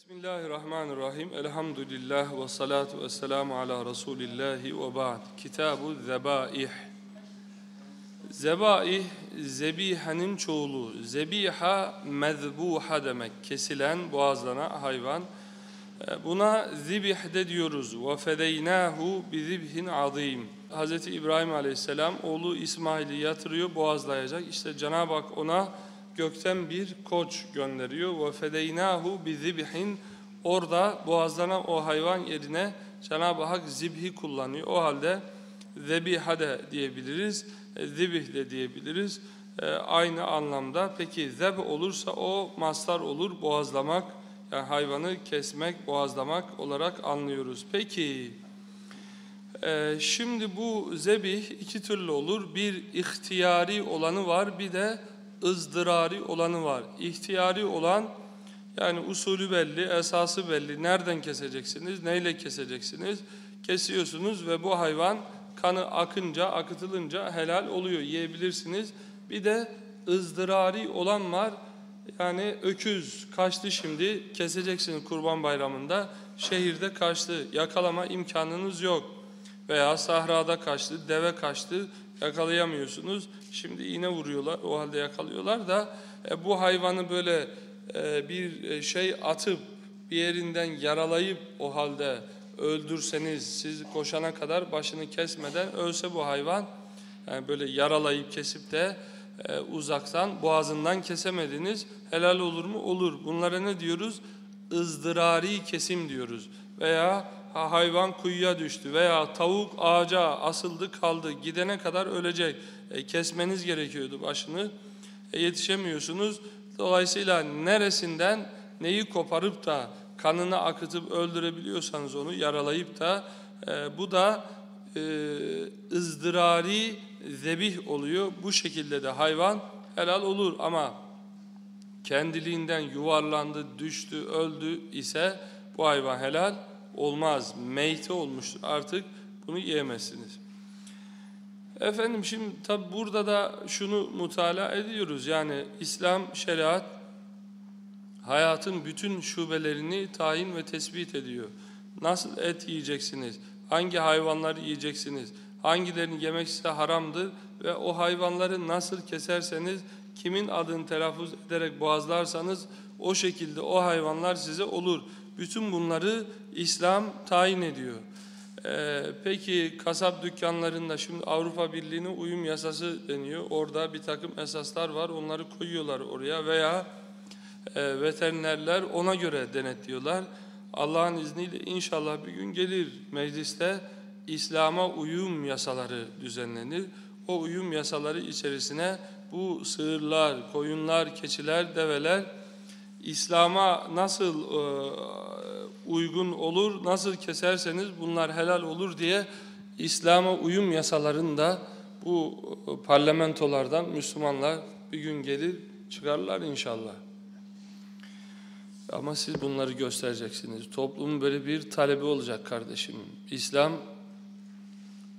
Bismillahirrahmanirrahim. Elhamdülillah ve salatu ve selamu ala Resulillahi ve ba'd. Kitabu Zebaih. Zebaih, zebihenin çoğulu. Zebiha, mezbuha demek. Kesilen, boğazlanan hayvan. E, Buna zibih de diyoruz. وَفَدَيْنَاهُ بِذِبْهٍ azim. Hz. İbrahim aleyhisselam oğlu İsmail'i yatırıyor, boğazlayacak. İşte Cenab-ı Hak ona gökten bir koç gönderiyor. Ve fedeynahu bi zibhin. Orada boğazlanan o hayvan yerine Cenab-ı Hak zibhi kullanıyor. O halde zebihade diyebiliriz, e, zibih de diyebiliriz. E, aynı anlamda. Peki zeb olursa o maslar olur, boğazlamak. Yani hayvanı kesmek, boğazlamak olarak anlıyoruz. Peki, e, şimdi bu zebih iki türlü olur. Bir ihtiyari olanı var, bir de ızdırari olanı var. İhtiyari olan, yani usulü belli, esası belli. Nereden keseceksiniz, neyle keseceksiniz? Kesiyorsunuz ve bu hayvan kanı akınca, akıtılınca helal oluyor, yiyebilirsiniz. Bir de ızdırari olan var, yani öküz kaçtı şimdi keseceksiniz kurban bayramında. Şehirde kaçtı yakalama imkanınız yok. Veya sahrada kaçtı deve kaçtı yakalayamıyorsunuz. Şimdi iğne vuruyorlar o halde yakalıyorlar da e, bu hayvanı böyle e, bir şey atıp bir yerinden yaralayıp o halde öldürseniz siz koşana kadar başını kesmeden ölse bu hayvan yani böyle yaralayıp kesip de e, uzaktan boğazından kesemediniz. Helal olur mu? Olur. Bunlara ne diyoruz? ızdırari kesim diyoruz. Veya hayvan kuyuya düştü veya tavuk ağaca asıldı kaldı gidene kadar ölecek. E, kesmeniz gerekiyordu başını. E, yetişemiyorsunuz. Dolayısıyla neresinden neyi koparıp da kanını akıtıp öldürebiliyorsanız onu yaralayıp da e, bu da e, ızdırari zebih oluyor. Bu şekilde de hayvan helal olur ama kendiliğinden yuvarlandı, düştü, öldü ise bu hayvan helal olmaz. Meyti olmuştur. Artık bunu yiyemezsiniz. Efendim şimdi tabi burada da şunu mutala ediyoruz. Yani İslam şeriat hayatın bütün şubelerini tayin ve tespit ediyor. Nasıl et yiyeceksiniz? Hangi hayvanları yiyeceksiniz? Hangilerini yemek size haramdır ve o hayvanları nasıl keserseniz kimin adını telaffuz ederek boğazlarsanız o şekilde o hayvanlar size olur. Bütün bunları İslam tayin ediyor. Ee, peki kasap dükkanlarında şimdi Avrupa Birliği'ne uyum yasası deniyor. Orada bir takım esaslar var onları koyuyorlar oraya veya e, veterinerler ona göre denetliyorlar. Allah'ın izniyle inşallah bir gün gelir mecliste İslam'a uyum yasaları düzenlenir. O uyum yasaları içerisine bu sığırlar, koyunlar, keçiler, develer İslam'a nasıl e, uygun olur, nasıl keserseniz bunlar helal olur diye İslam'a uyum yasalarında bu parlamentolardan Müslümanlar bir gün gelir çıkarlar inşallah. Ama siz bunları göstereceksiniz. Toplumun böyle bir talebi olacak kardeşim. İslam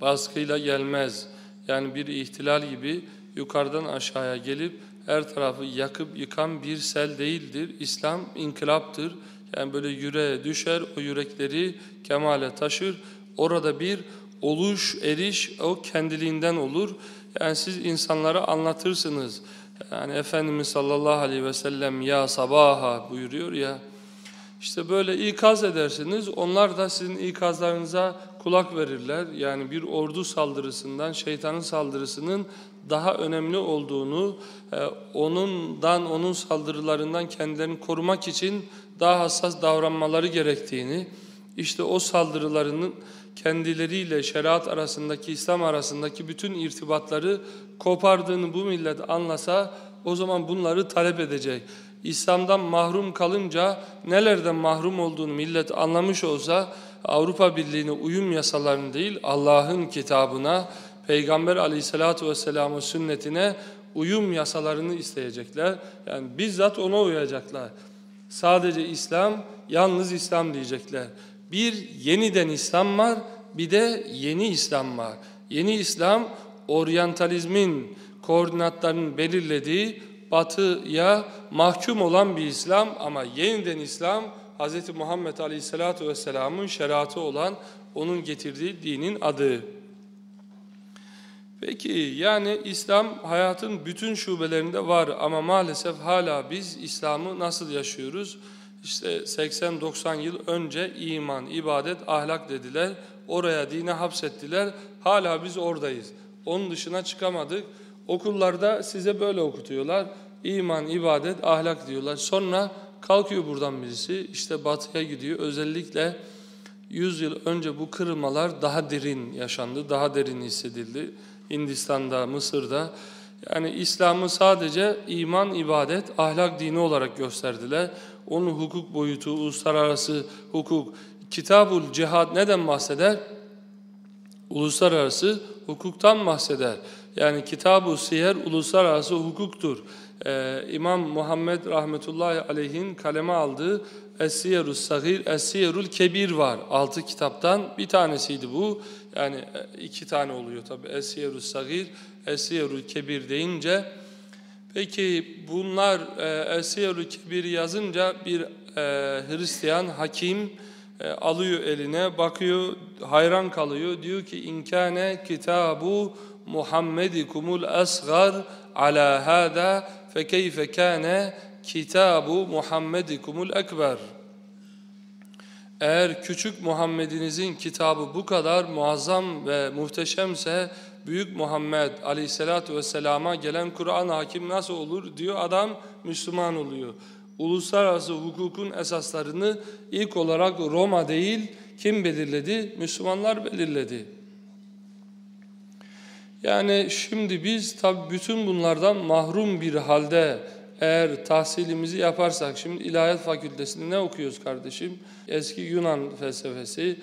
baskıyla gelmez. Yani bir ihtilal gibi yukarıdan aşağıya gelip her tarafı yakıp yıkan bir sel değildir. İslam inkılaptır. Yani böyle yüreğe düşer, o yürekleri kemale taşır. Orada bir oluş, eriş o kendiliğinden olur. Yani siz insanlara anlatırsınız. Yani Efendimiz sallallahu aleyhi ve sellem ya sabaha buyuruyor ya. İşte böyle ikaz edersiniz. Onlar da sizin ikazlarınıza kulak verirler. Yani bir ordu saldırısından, şeytanın saldırısının daha önemli olduğunu, e, onundan, onun saldırılarından kendilerini korumak için daha hassas davranmaları gerektiğini, işte o saldırılarının kendileriyle şeriat arasındaki, İslam arasındaki bütün irtibatları kopardığını bu millet anlasa, o zaman bunları talep edecek. İslam'dan mahrum kalınca nelerden mahrum olduğunu millet anlamış olsa Avrupa Birliği'ne uyum yasalarını değil Allah'ın kitabına, Peygamber aleyhissalatu vesselamın sünnetine uyum yasalarını isteyecekler. Yani bizzat ona uyacaklar. Sadece İslam, yalnız İslam diyecekler. Bir yeniden İslam var, bir de yeni İslam var. Yeni İslam, oryantalizmin koordinatlarının belirlediği batıya mahkum olan bir İslam ama yeniden İslam Hz. Muhammed Aleyhisselatü Vesselam'ın şeriatı olan onun getirdiği dinin adı. Peki yani İslam hayatın bütün şubelerinde var ama maalesef hala biz İslam'ı nasıl yaşıyoruz? İşte 80-90 yıl önce iman, ibadet, ahlak dediler. Oraya dine hapsettiler. Hala biz oradayız. Onun dışına çıkamadık. Okullarda size böyle okutuyorlar. İman, ibadet, ahlak diyorlar. Sonra kalkıyor buradan birisi işte batıya gidiyor. Özellikle 100 yıl önce bu kırılmalar daha derin yaşandı, daha derin hissedildi. Hindistan'da, Mısır'da. Yani İslam'ı sadece iman, ibadet, ahlak dini olarak gösterdiler. Onun hukuk boyutu, uluslararası hukuk, Kitabul Cihad neden bahseder? Uluslararası hukuktan bahseder. Yani Kitab-ı Siyer uluslararası hukuktur. Ee, İmam Muhammed rahmetullahi aleyhin kaleme aldığı Es-Siyerus Sagir, Es-Siyerul Kebir var. Altı kitaptan bir tanesiydi bu. Yani e, iki tane oluyor tabi. Es-Siyerus Sagir, Es-Siyerul Kebir deyince. Peki bunlar e, Es-Siyerul yazınca bir e, Hristiyan hakim e, alıyor eline, bakıyor, hayran kalıyor. Diyor ki inkâne kitabu Muhammedikumul asgar ala hâdâ fekeyfe kâne kitabu Muhammedikumul ekber. Eğer küçük Muhammed'inizin kitabı bu kadar muazzam ve muhteşemse büyük Muhammed aleyhissalatu vesselama gelen Kur'an hakim nasıl olur diyor adam Müslüman oluyor. Uluslararası hukukun esaslarını ilk olarak Roma değil kim belirledi? Müslümanlar belirledi. Yani şimdi biz tabi bütün bunlardan mahrum bir halde eğer tahsilimizi yaparsak, şimdi İlahiyat Fakültesinde ne okuyoruz kardeşim? Eski Yunan felsefesi,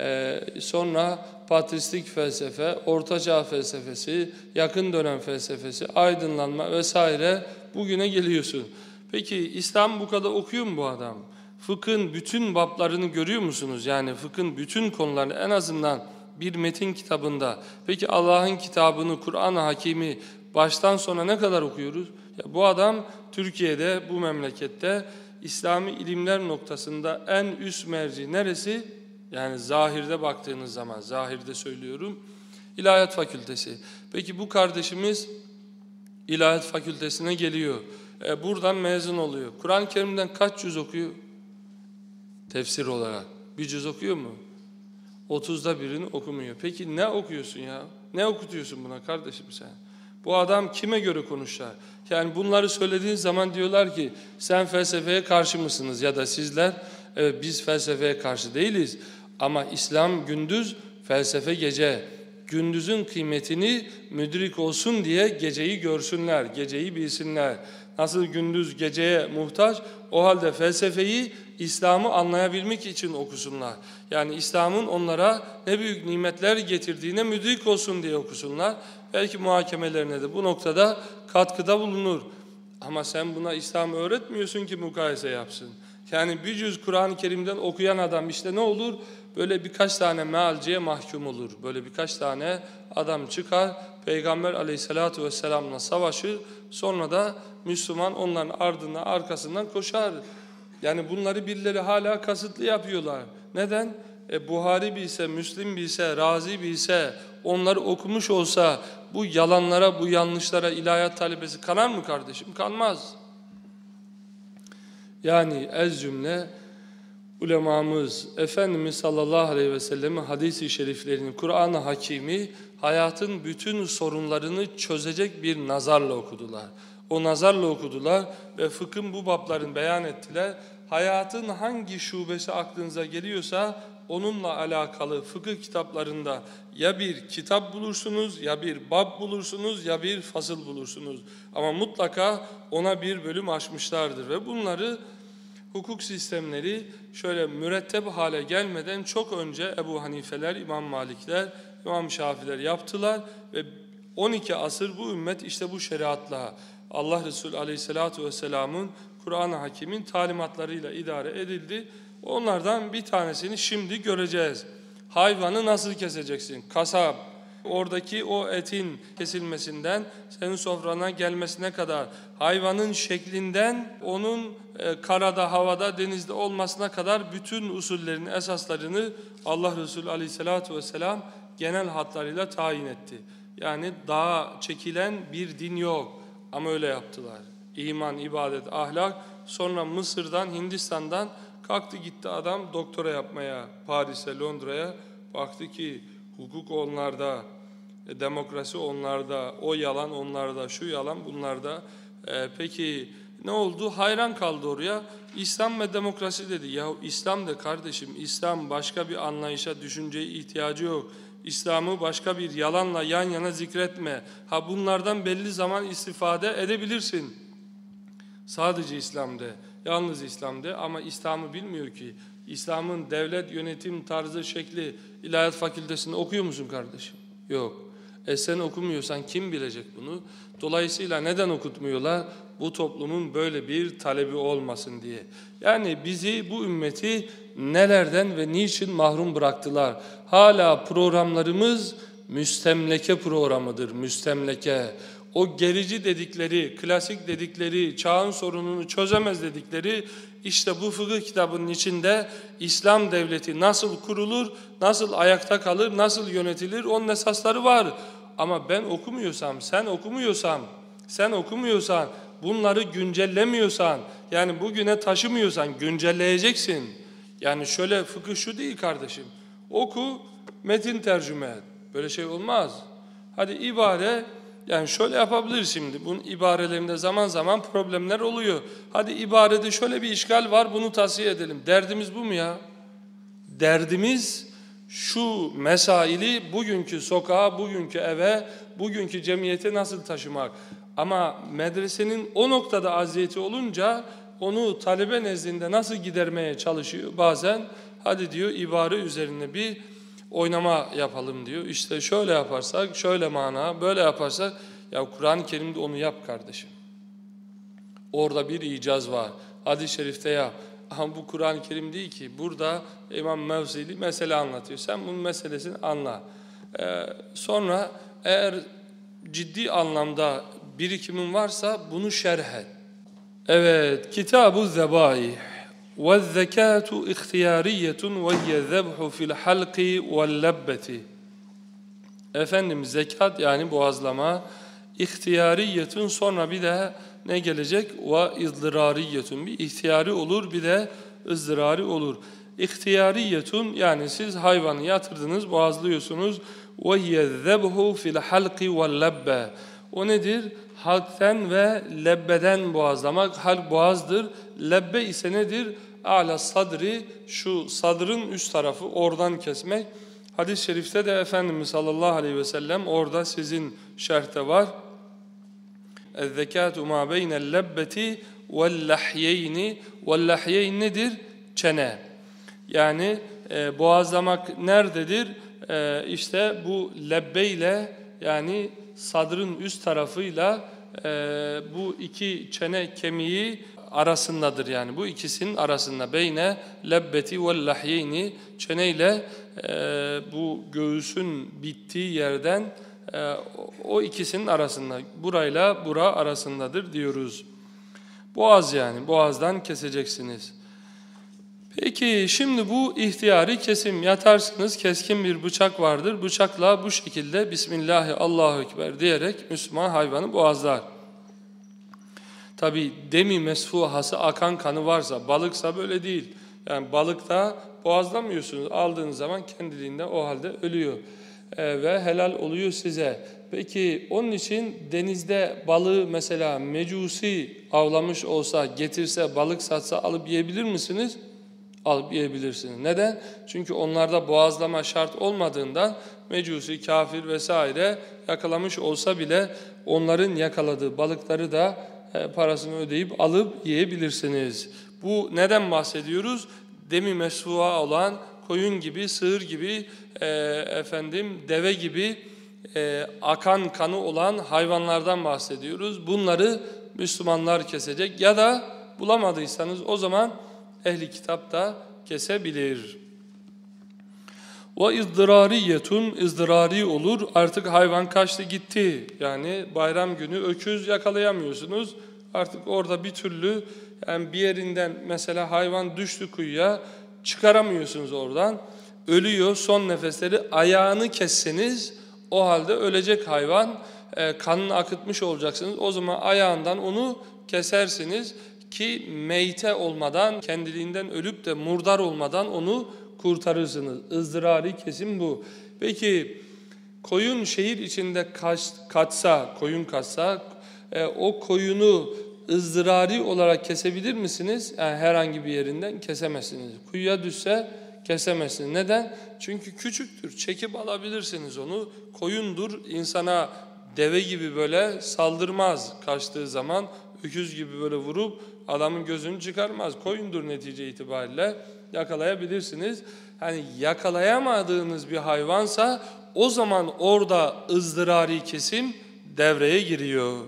e, sonra patristik felsefe, ortaçağ felsefesi, yakın dönem felsefesi, aydınlanma vesaire bugüne geliyorsun. Peki İslam bu kadar okuyor mu bu adam? Fıkhın bütün bablarını görüyor musunuz? Yani fıkhın bütün konularını en azından bir metin kitabında. Peki Allah'ın kitabını, Kur'an-ı Hakimi baştan sona ne kadar okuyoruz? Ya bu adam Türkiye'de, bu memlekette İslami ilimler noktasında en üst merci neresi? Yani zahirde baktığınız zaman, zahirde söylüyorum, İlahiyat Fakültesi. Peki bu kardeşimiz İlahiyat Fakültesine geliyor. E, buradan mezun oluyor. Kur'an-ı Kerim'den kaç yüz okuyor? Tefsir olarak. Bir cüz okuyor mu? Otuzda birini okumuyor. Peki ne okuyorsun ya? Ne okutuyorsun buna kardeşim sen? Bu adam kime göre konuşar? Yani bunları söylediğin zaman diyorlar ki sen felsefeye karşı mısınız ya da sizler evet, biz felsefeye karşı değiliz. Ama İslam gündüz, felsefe gece. Gündüzün kıymetini müdrik olsun diye geceyi görsünler, geceyi bilsinler. Nasıl gündüz geceye muhtaç, o halde felsefeyi İslam'ı anlayabilmek için okusunlar. Yani İslam'ın onlara ne büyük nimetler getirdiğine müdrik olsun diye okusunlar. Belki muhakemelerine de bu noktada katkıda bulunur. Ama sen buna İslam öğretmiyorsun ki mukayese yapsın. Yani bir cüz Kur'an-ı Kerim'den okuyan adam işte ne olur? Böyle birkaç tane mealciye mahkum olur. Böyle birkaç tane adam çıkar, Peygamber aleyhissalatu vesselamla savaşır. Sonra da Müslüman onların ardına arkasından koşar. Yani bunları birileri hala kasıtlı yapıyorlar. Neden? E, Buhari bilse, Müslim bilse, Razi bilse, onları okumuş olsa bu yalanlara, bu yanlışlara ilahiyat talebesi kanar mı kardeşim? Kanmaz. Yani ez cümle ulemamız, Efendimiz sallallahu aleyhi ve sellem'in hadis-i şeriflerini, Kur'an-ı Hakimi hayatın bütün sorunlarını çözecek bir nazarla okudular. O nazarla okudular ve fıkhın bu babların beyan ettiler. Hayatın hangi şubesi aklınıza geliyorsa onunla alakalı fıkıh kitaplarında ya bir kitap bulursunuz, ya bir bab bulursunuz, ya bir fasıl bulursunuz. Ama mutlaka ona bir bölüm açmışlardır ve bunları hukuk sistemleri şöyle mürettep hale gelmeden çok önce Ebu Hanifeler, İmam Malikler, İmam Şafiler yaptılar ve 12 asır bu ümmet işte bu şeriatla Allah Resulü Aleyhisselatü Vesselam'ın Kur'an-ı Hakim'in talimatlarıyla idare edildi. Onlardan bir tanesini şimdi göreceğiz. Hayvanı nasıl keseceksin? Kasap. oradaki o etin kesilmesinden senin sofrana gelmesine kadar hayvanın şeklinden onun e, karada, havada, denizde olmasına kadar bütün usullerini, esaslarını Allah Resulü Aleyhisselatü Vesselam genel hatlarıyla tayin etti. Yani daha çekilen bir din yok ama öyle yaptılar. İman, ibadet, ahlak sonra Mısır'dan, Hindistan'dan kalktı gitti adam doktora yapmaya Paris'e, Londra'ya baktı ki hukuk onlarda, e, demokrasi onlarda, o yalan onlarda, şu yalan bunlarda. E, peki ne oldu? Hayran kaldı oraya. İslam ve demokrasi dedi. Ya İslam de kardeşim, İslam başka bir anlayışa, düşünceye ihtiyacı yok. İslam'ı başka bir yalanla yan yana zikretme. Ha bunlardan belli zaman istifade edebilirsin. Sadece İslam'da, yalnız İslam'da ama İslam'ı bilmiyor ki. İslam'ın devlet yönetim tarzı, şekli ilahiyat fakültesinde okuyor musun kardeşim? Yok. E sen okumuyorsan kim bilecek bunu? Dolayısıyla neden okutmuyorlar? Bu toplumun böyle bir talebi olmasın diye. Yani bizi, bu ümmeti nelerden ve niçin mahrum bıraktılar? Hala programlarımız müstemleke programıdır, müstemleke. O gerici dedikleri, klasik dedikleri, çağın sorununu çözemez dedikleri işte bu fıkıh kitabının içinde İslam devleti nasıl kurulur, nasıl ayakta kalır, nasıl yönetilir onun esasları var. Ama ben okumuyorsam, sen okumuyorsan, sen okumuyorsan, bunları güncellemiyorsan, yani bugüne taşımıyorsan güncelleyeceksin. Yani şöyle fıkıh şu değil kardeşim. Oku, metin tercüme et. Böyle şey olmaz. Hadi ibare, yani şöyle yapabilir şimdi. Bunun ibarelerinde zaman zaman problemler oluyor. Hadi ibarede şöyle bir işgal var, bunu tavsiye edelim. Derdimiz bu mu ya? Derdimiz şu mesaili bugünkü sokağa, bugünkü eve, bugünkü cemiyete nasıl taşımak? Ama medresenin o noktada aziyeti olunca onu talebe nezdinde nasıl gidermeye çalışıyor bazen? Hadi diyor ibare üzerine bir oynama yapalım diyor. İşte şöyle yaparsak, şöyle mana, böyle yaparsak ya Kur'an-ı Kerim'de onu yap kardeşim. Orada bir icaz var. Hadis-i şerifte yap. Ama bu Kur'an-ı Kerim değil ki. Burada İmam Mevzili mesele anlatıyor. Sen bunun meselesini anla. Ee, sonra eğer ciddi anlamda birikimin varsa bunu şerh et. Evet, Kitab-ı Zebaih. وَالزَّكَاةُ اِخْتِيَارِيَّةٌ وَهِيَ ذَبْحُ فِي الْحَلْقِ وَاللَّبَّةِ Efendim zekat yani boğazlama, ihtiyariyetun sonra bir de ne gelecek? Ve izdirariyetun bir ihtiyari olur bir de ızdırari olur. İhtiyariyetun yani siz hayvanı yatırdınız, boğazlıyorsunuz. Ve hiye zebhu fil halqi vel lebbe. O nedir? Halkten ve lebbeden boğazlamak. Halk boğazdır. Lebbe ise nedir? A'la sadri, şu sadrın üst tarafı oradan kesmek. Hadis-i şerifte de Efendimiz sallallahu aleyhi ve sellem orada sizin şerhte var. اَذَّكَاتُ مَا بَيْنَ اللَّبَّةِ وَاللَّحْيَيْنِ وَاللَّحْيَيْنِ nedir? Çene. Yani e, boğazlamak nerededir? E, işte bu lebbe ile yani sadrın üst tarafıyla e, bu iki çene kemiği arasındadır yani bu ikisinin arasında beyne lebbeti ve lahyeyni çene ile e, bu göğüsün bittiği yerden e, o ikisinin arasında burayla bura arasındadır diyoruz. Boğaz yani boğazdan keseceksiniz. Peki şimdi bu ihtiyari kesim yatarsınız keskin bir bıçak vardır. Bıçakla bu şekilde Bismillahi Allahu Ekber diyerek Müslüman hayvanı boğazlar. Tabi demi mesfuhası akan kanı varsa balıksa böyle değil. Yani balıkta boğazlamıyorsunuz aldığınız zaman kendiliğinden o halde ölüyor e, ve helal oluyor size. Peki onun için denizde balığı mesela mecusi avlamış olsa getirse balık satsa alıp yiyebilir misiniz? alıp yiyebilirsiniz. Neden? Çünkü onlarda boğazlama şart olmadığından mecusi, kafir vesaire yakalamış olsa bile onların yakaladığı balıkları da parasını ödeyip alıp yiyebilirsiniz. Bu neden bahsediyoruz? Demi mesfuğa olan koyun gibi, sığır gibi, e, efendim deve gibi e, akan kanı olan hayvanlardan bahsediyoruz. Bunları Müslümanlar kesecek ya da bulamadıysanız o zaman ehli kitap da kesebilir. Ve izdirariyetun ızdırari olur. Artık hayvan kaçtı gitti. Yani bayram günü öküz yakalayamıyorsunuz. Artık orada bir türlü yani bir yerinden mesela hayvan düştü kuyuya çıkaramıyorsunuz oradan. Ölüyor son nefesleri ayağını kesseniz o halde ölecek hayvan e, kanını akıtmış olacaksınız. O zaman ayağından onu kesersiniz ki meyte olmadan kendiliğinden ölüp de murdar olmadan onu kurtarırsınız. ızdırari kesim bu. Peki koyun şehir içinde kaç, kaçsa, koyun kaçsa e, o koyunu ızdırari olarak kesebilir misiniz? Yani herhangi bir yerinden kesemezsiniz. Kuyuya düşse kesemezsiniz. Neden? Çünkü küçüktür. Çekip alabilirsiniz onu. Koyundur. insana deve gibi böyle saldırmaz kaçtığı zaman. Öküz gibi böyle vurup adamın gözünü çıkarmaz. Koyundur netice itibariyle yakalayabilirsiniz. Hani yakalayamadığınız bir hayvansa o zaman orada ızdırari kesim devreye giriyor.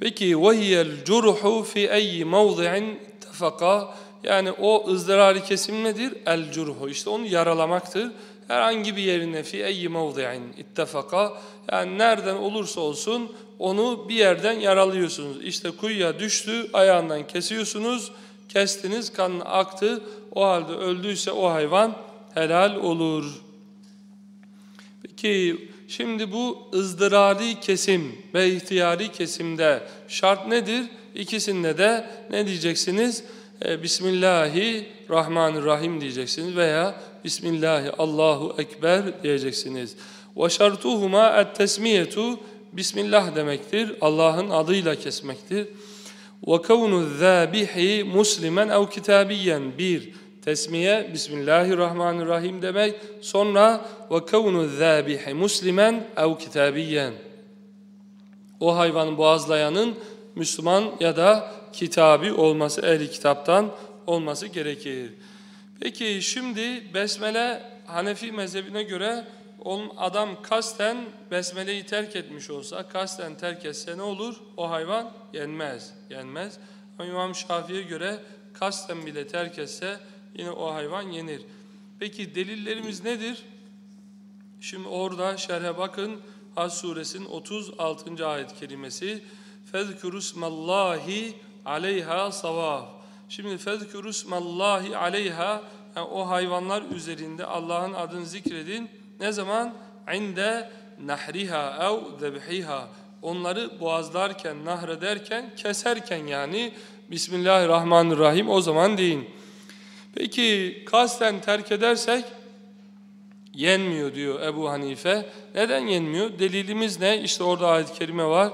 Peki vahiyel curhu fi eyyi mevdi'in tefaka yani o ızdırari kesim nedir? El curhu işte onu yaralamaktır. Herhangi bir yerine fi eyyi mevdi'in ittefaka yani nereden olursa olsun onu bir yerden yaralıyorsunuz. İşte kuyuya düştü ayağından kesiyorsunuz kestiniz, kanı aktı. O halde öldüyse o hayvan helal olur. Peki şimdi bu ızdırari kesim ve ihtiyari kesimde şart nedir? İkisinde de ne diyeceksiniz? E, Bismillahirrahmanirrahim diyeceksiniz veya Bismillahi Allahu Ekber diyeceksiniz. Ve şartuhuma et-tesmiyetu Bismillah demektir. Allah'ın adıyla kesmektir. Kavnu zâbihi muslimen ev kitabiyen bir tesmiye Bismillahirrahmanirrahim demek. Sonra kavnu zâbihi muslimen ev kitabiyen o hayvanı boğazlayanın Müslüman ya da kitabi olması, ehli kitaptan olması gerekir. Peki şimdi Besmele Hanefi mezhebine göre adam kasten besmeleyi terk etmiş olsa, kasten terk etse ne olur? O hayvan yenmez. Yenmez. Ama İmam Şafii'ye göre kasten bile terk etse yine o hayvan yenir. Peki delillerimiz nedir? Şimdi orada şerhe bakın. Has suresinin 36. ayet kelimesi. Fezkürüsmallahi aleyha savaf. Şimdi fezkürüsmallahi aleyha yani o hayvanlar üzerinde Allah'ın adını zikredin ne zaman? İnde nahriha ev zebhiha. Onları boğazlarken, nahrederken, keserken yani Bismillahirrahmanirrahim o zaman deyin. Peki kasten terk edersek yenmiyor diyor Ebu Hanife. Neden yenmiyor? Delilimiz ne? İşte orada ayet-i kerime var.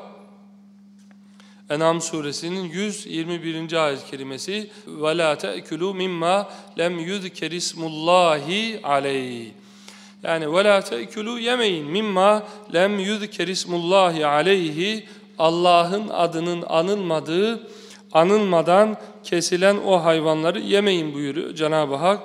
En'am suresinin 121. ayet kelimesi ve la te'kulu mimma lem yuzker ismullahi aleyh. Yani la te'kulu yemeyin mimma lem yuzker ismullahi aleyhi Allah'ın adının anılmadığı anılmadan kesilen o hayvanları yemeyin buyuruyor Cenab-ı Hak.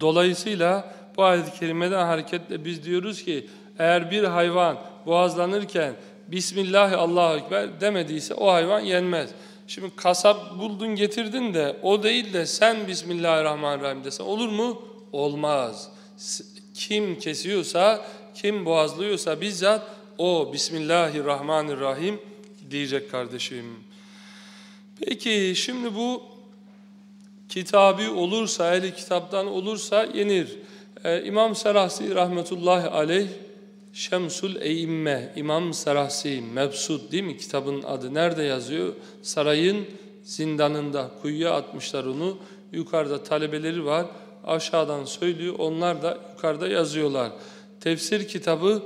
Dolayısıyla bu ayet-i kerimeden hareketle biz diyoruz ki eğer bir hayvan boğazlanırken Bismillah Allahu Ekber demediyse o hayvan yenmez. Şimdi kasap buldun getirdin de o değil de sen Bismillahirrahmanirrahim desen olur mu? Olmaz. Kim kesiyorsa, kim boğazlıyorsa bizzat o Bismillahirrahmanirrahim diyecek kardeşim. Peki şimdi bu kitabı olursa, eli kitaptan olursa yenir. Ee, İmam Serahsi rahmetullahi aleyh Şemsul Eimme, İmam Sarahsi, Mebsud değil mi kitabın adı? Nerede yazıyor? Sarayın zindanında, kuyuya atmışlar onu. Yukarıda talebeleri var, aşağıdan söylüyor, onlar da yukarıda yazıyorlar. Tefsir kitabı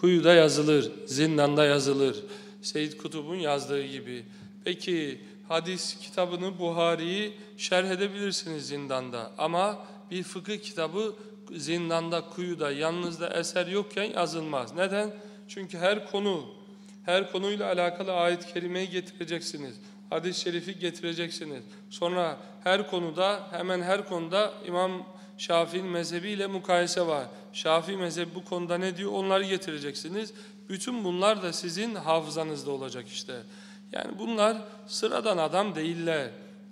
kuyuda yazılır, zindanda yazılır. Seyyid Kutub'un yazdığı gibi. Peki hadis kitabını, Buhari'yi şerh edebilirsiniz zindanda. Ama bir fıkıh kitabı zindanda, kuyuda, yanınızda eser yokken yazılmaz. Neden? Çünkü her konu, her konuyla alakalı ayet-i kerimeyi getireceksiniz. Hadis-i şerifi getireceksiniz. Sonra her konuda, hemen her konuda İmam Şafii'nin mezhebiyle mukayese var. Şafii mezhebi bu konuda ne diyor onları getireceksiniz. Bütün bunlar da sizin hafızanızda olacak işte. Yani bunlar sıradan adam değiller.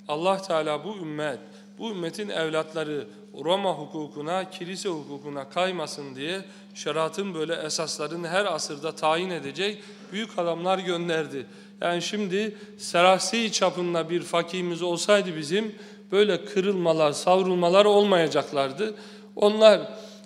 Allah Teala bu ümmet, bu ümmetin evlatları Roma hukukuna, kilise hukukuna kaymasın diye şeriatın böyle esaslarını her asırda tayin edecek büyük adamlar gönderdi. Yani şimdi serasi çapında bir fakihimiz olsaydı bizim böyle kırılmalar, savrulmalar olmayacaklardı. Onlar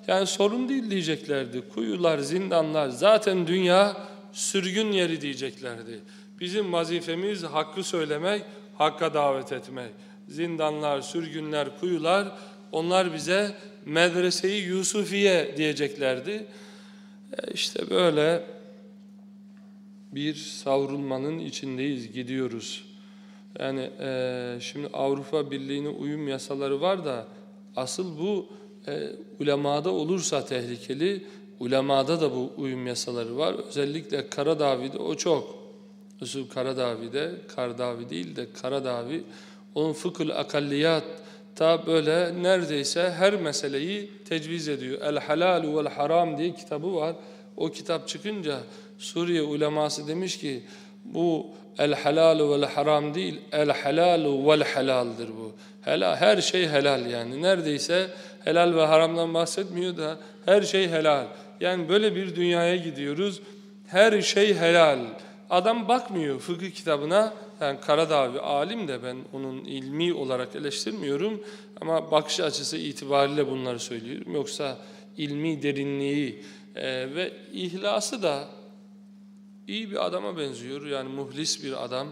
yani sorun değil diyeceklerdi. Kuyular, zindanlar zaten dünya sürgün yeri diyeceklerdi. Bizim vazifemiz hakkı söylemek, hakka davet etmek. Zindanlar, sürgünler, kuyular onlar bize medreseyi Yusufiye diyeceklerdi. E işte böyle bir savrulmanın içindeyiz, gidiyoruz. Yani e, şimdi Avrupa Birliği'ne uyum yasaları var da asıl bu e, ulemada olursa tehlikeli, ulemada da bu uyum yasaları var. Özellikle Karadavi'de o çok. Usul Karadavi'de, Kardavi değil de Karadavi, onun fıkıl akalliyat ta böyle neredeyse her meseleyi tecviz ediyor. El Halal vel Haram diye kitabı var. O kitap çıkınca Suriye uleması demiş ki bu el halal vel haram değil el halal vel halaldir bu. Helal, her şey helal yani. Neredeyse helal ve haramdan bahsetmiyor da her şey helal. Yani böyle bir dünyaya gidiyoruz. Her şey helal. Adam bakmıyor fıkıh kitabına. Yani Karadağ alim de ben onun ilmi olarak eleştirmiyorum. Ama bakış açısı itibariyle bunları söylüyorum. Yoksa ilmi derinliği e, ve ihlası da iyi bir adama benziyor. Yani muhlis bir adam.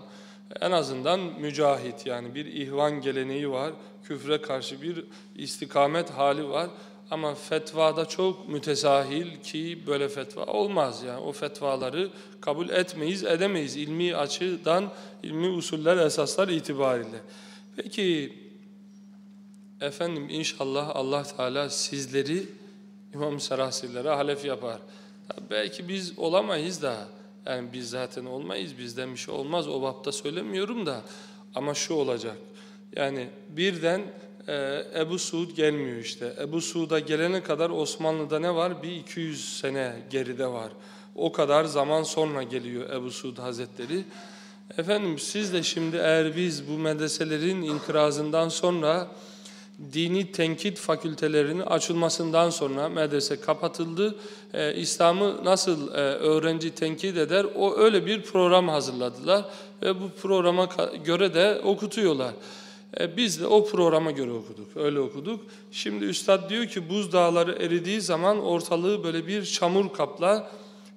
En azından mücahit yani bir ihvan geleneği var. Küfre karşı bir istikamet hali var. Ama fetvada çok mütesahil ki böyle fetva olmaz. Yani o fetvaları kabul etmeyiz, edemeyiz ilmi açıdan, ilmi usuller, esaslar itibariyle. Peki efendim inşallah Allah Teala sizleri İmam Serasilere halef yapar. Belki biz olamayız da yani biz zaten olmayız, bizden bir şey olmaz. O bapta söylemiyorum da ama şu olacak. Yani birden e, Ebu Suud gelmiyor işte. Ebu Suud'a gelene kadar Osmanlı'da ne var? Bir 200 sene geride var. O kadar zaman sonra geliyor Ebu Suud Hazretleri. Efendim siz de şimdi eğer biz bu medreselerin inkırazından sonra dini tenkit fakültelerinin açılmasından sonra medrese kapatıldı. E, İslam'ı nasıl e, öğrenci tenkit eder? O öyle bir program hazırladılar ve bu programa göre de okutuyorlar. E, biz de o programa göre okuduk, öyle okuduk. Şimdi Üstad diyor ki buzdağları eridiği zaman ortalığı böyle bir çamur kaplar.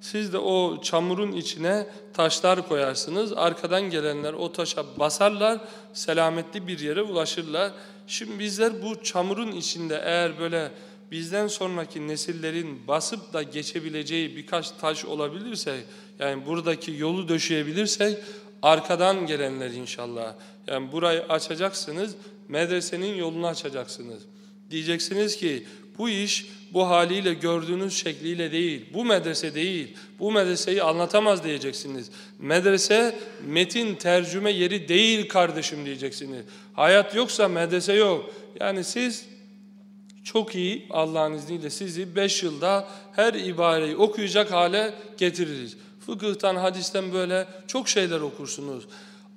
Siz de o çamurun içine taşlar koyarsınız. Arkadan gelenler o taşa basarlar, selametli bir yere ulaşırlar. Şimdi bizler bu çamurun içinde eğer böyle bizden sonraki nesillerin basıp da geçebileceği birkaç taş olabilirse, yani buradaki yolu döşeyebilirsek, arkadan gelenler inşallah. Yani burayı açacaksınız, medresenin yolunu açacaksınız. Diyeceksiniz ki bu iş bu haliyle gördüğünüz şekliyle değil, bu medrese değil, bu medreseyi anlatamaz diyeceksiniz. Medrese metin tercüme yeri değil kardeşim diyeceksiniz. Hayat yoksa medrese yok. Yani siz çok iyi Allah'ın izniyle sizi 5 yılda her ibareyi okuyacak hale getiririz. Fıkıhtan, hadisten böyle çok şeyler okursunuz.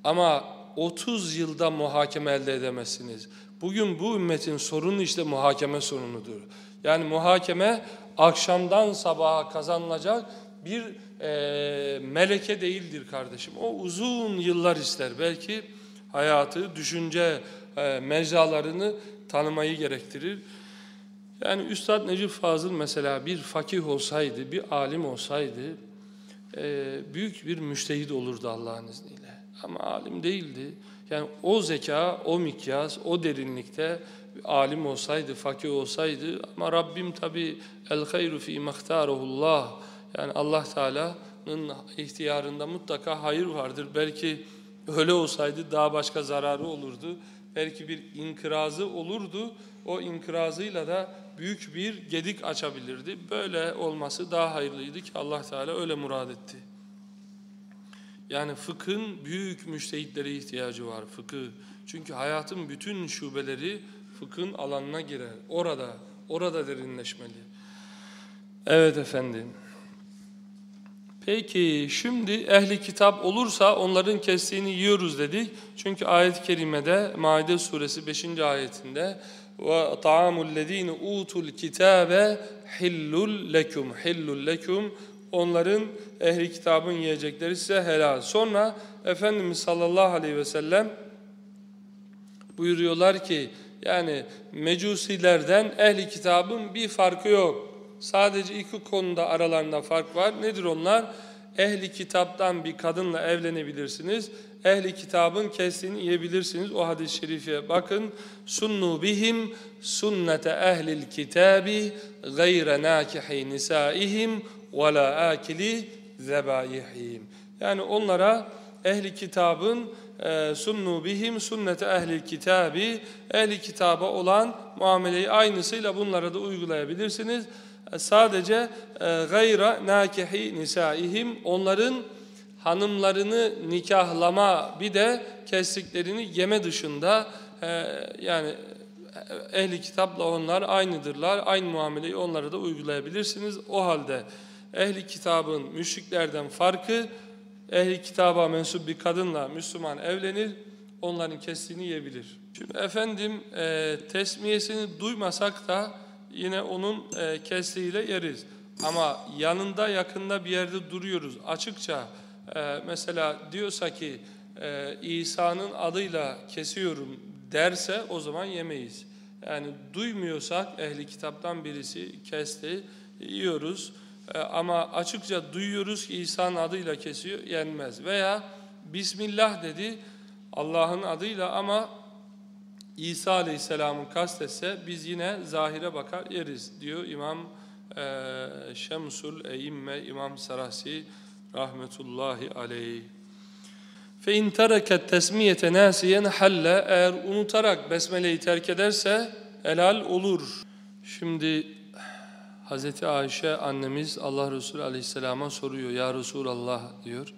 Ama 30 yılda muhakeme elde edemezsiniz. Bugün bu ümmetin sorunu işte muhakeme sorunudur. Yani muhakeme akşamdan sabaha kazanılacak bir e, meleke değildir kardeşim. O uzun yıllar ister. Belki hayatı, düşünce e, mecralarını tanımayı gerektirir. Yani Üstad Necip Fazıl mesela bir fakih olsaydı, bir alim olsaydı e, büyük bir müştehid olurdu Allah'ın izniyle. Ama alim değildi. Yani o zeka, o mikyas, o derinlikte alim olsaydı, fakir olsaydı ama Rabbim tabi el hayru fi mahtarehullah yani Allah Teala'nın ihtiyarında mutlaka hayır vardır. Belki öyle olsaydı daha başka zararı olurdu. Belki bir inkırazı olurdu. O inkırazıyla da büyük bir gedik açabilirdi. Böyle olması daha hayırlıydı ki Allah Teala öyle murad etti. Yani fıkhın büyük müştehitlere ihtiyacı var fıkıh. Çünkü hayatın bütün şubeleri fıkhın alanına girer. Orada, orada derinleşmeli. Evet efendim. Peki şimdi ehli kitap olursa onların kestiğini yiyoruz dedik. Çünkü ayet-i kerimede Maide suresi 5. ayetinde ve ta'amul lezine utul kitabe hillul lekum hillul lekum onların ehli kitabın yiyecekleri size helal. Sonra Efendimiz sallallahu aleyhi ve sellem buyuruyorlar ki yani mecusilerden ehli kitabın bir farkı yok. Sadece iki konuda aralarında fark var. Nedir onlar? Ehli kitaptan bir kadınla evlenebilirsiniz. Ehli kitabın kestiğini yiyebilirsiniz. O hadis-i şerife bakın. Sunnu bihim sünnete ehlil kitabi gayre nakihi nisaihim ve la akili zebaihim. Yani onlara ehli kitabın e, sunnu bihim sünnete ehli kitabi ehli kitaba olan muameleyi aynısıyla bunlara da uygulayabilirsiniz. E, sadece e, gayra nakihi nisaihim onların hanımlarını nikahlama bir de kestiklerini yeme dışında yani ehli kitapla onlar aynıdırlar. Aynı muameleyi onlara da uygulayabilirsiniz. O halde ehli kitabın müşriklerden farkı ehli kitaba mensup bir kadınla Müslüman evlenir, onların kestiğini yiyebilir. Şimdi efendim e, tesmiyesini duymasak da yine onun e, kestiğiyle yeriz. Ama yanında yakında bir yerde duruyoruz. Açıkça e, mesela diyorsa ki e, İsa'nın adıyla kesiyorum derse o zaman yemeyiz. Yani duymuyorsak ehli kitaptan birisi kesti, yiyoruz. Ee, ama açıkça duyuyoruz ki İsa'nın adıyla kesiyor, yenmez. Veya Bismillah dedi Allah'ın adıyla ama İsa Aleyhisselam'ın kastetse biz yine zahire bakar yeriz diyor İmam e, Şemsul Eyyimme İmam Sarasi rahmetullahi aleyh. Fe in tereket tesmiyete nasiyen halle eğer unutarak besmeleyi terk ederse helal olur. Şimdi Hz. Ayşe annemiz Allah Resulü Aleyhisselam'a soruyor. Ya Resulallah diyor.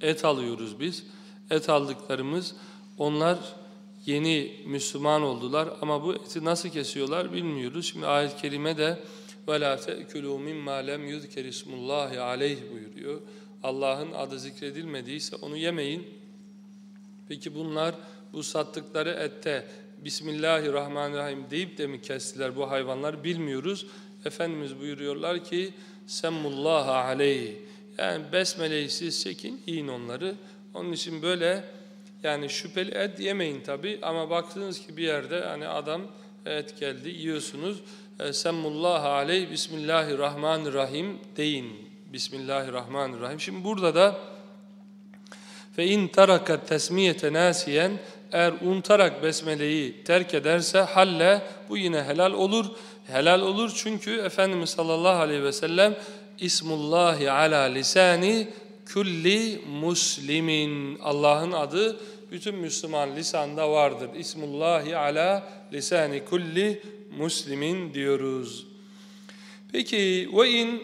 Et alıyoruz biz. Et aldıklarımız onlar yeni Müslüman oldular ama bu eti nasıl kesiyorlar bilmiyoruz. Şimdi ayet-i kerime de وَلَا تَأْكُلُوا مِمَّا لَمْ يُذْكَرِ اسْمُ اللّٰهِ عَلَيْهِ buyuruyor. Allah'ın adı zikredilmediyse onu yemeyin. Peki bunlar bu sattıkları ette Bismillahirrahmanirrahim deyip de mi kestiler bu hayvanlar bilmiyoruz. Efendimiz buyuruyorlar ki Semmullaha aleyhi yani besmeleyi siz çekin yiyin onları. Onun için böyle yani şüpheli et yemeyin tabi ama baktınız ki bir yerde hani adam et geldi yiyorsunuz. E, Semmullaha aleyhi Bismillahirrahmanirrahim deyin. Bismillahirrahmanirrahim. Şimdi burada da fe in taraka tesmiyete nasiyen eğer unutarak besmeleyi terk ederse halle bu yine helal olur. Helal olur çünkü Efendimiz sallallahu aleyhi ve sellem İsmullahi ala lisani kulli muslimin Allah'ın adı bütün Müslüman lisanda vardır. İsmullahi ala lisani kulli muslimin diyoruz. Peki ve in